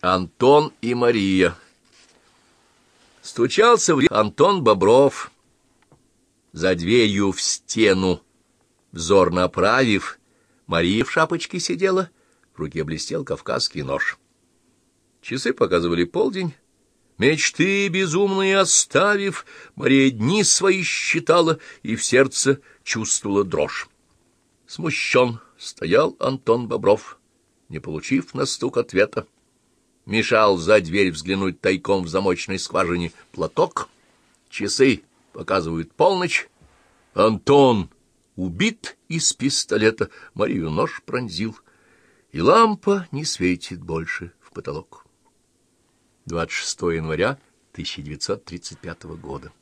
Антон и Мария. Стучался в Антон Бобров за дверью в стену. Взор направив, Мария в шапочке сидела, в руке блестел кавказский нож. Часы показывали полдень. Мечты безумные оставив, Мария дни свои считала и в сердце чувствовала дрожь. Смущен стоял Антон Бобров, не получив на стук ответа мешал за дверь взглянуть тайком в замочной скважине платок. Часы показывают полночь. Антон убит из пистолета, Марию нож пронзил, и лампа не светит больше в потолок. 26 января 1935 года.